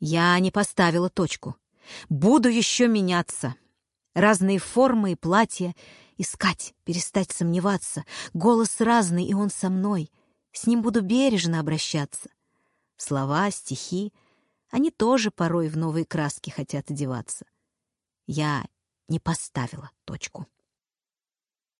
Я не поставила точку. Буду еще меняться. Разные формы и платья. Искать, перестать сомневаться. Голос разный, и он со мной. С ним буду бережно обращаться. Слова, стихи, они тоже порой в новые краски хотят одеваться. Я не поставила точку.